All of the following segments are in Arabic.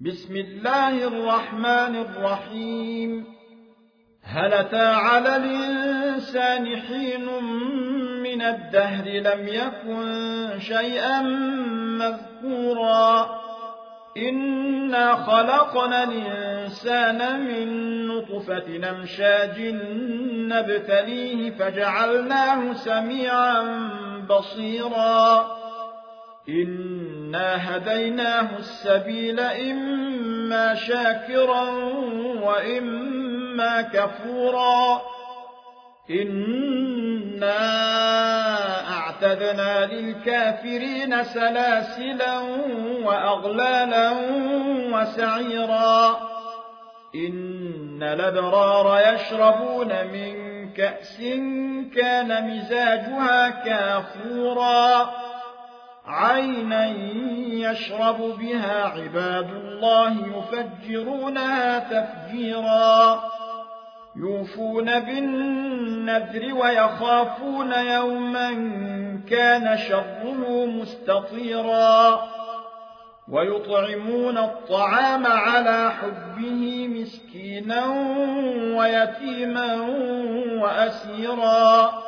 بسم الله الرحمن الرحيم. هل أتى على الإنسان حين من الدهر لم يكن شيئا مذكورا؟ إنا خلقنا الإنسان من نطفة نمشاج نبتليه فجعلناه سميعا بصيرا. إنا هديناه السبيل إما شاكرا وإما كفورا إنا أعتدنا للكافرين سلاسلا وأغلالا وسعيرا إن الأبرار يشربون من كأس كان مزاجها كافورا عينا يشرب بها عباد الله يفجرونها تفجيرا يوفون بالنذر ويخافون يوما كان شره مستطيرا ويطعمون الطعام على حبه مسكينا ويتيما وأسيرا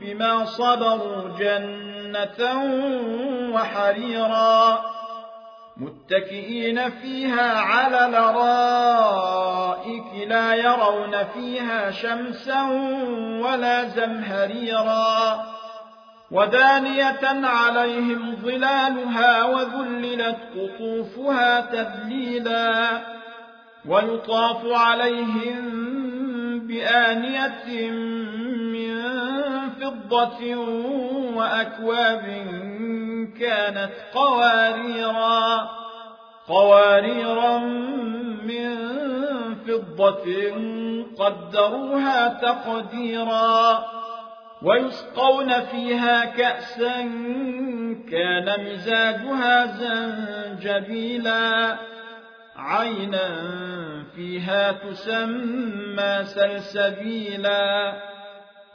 بما صبروا جنة وحريرا متكئين فيها على لرائك لا يرون فيها شمسا ولا زمهريرا ودانية عليهم ظلالها وذللت قطوفها تذليلا ويطاف عليهم بآنية فضة وأكواب كانت قواريرا قواريرا من فضة قدروها تقديرا ويسقون فيها كأسا كان مزاجها زنجبيلا عينا فيها تسمى سلسبيلا.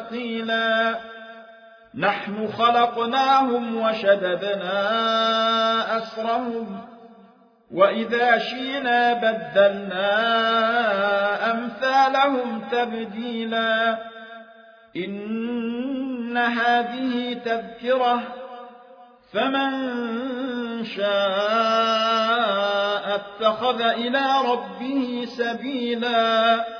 ثقيلا. نحن خلقناهم وشددنا أسرهم وإذا شينا بدلنا أمثالهم تبديلا. إن هذه تذكرة فمن شاء اتخذ إلى ربه سبيلا.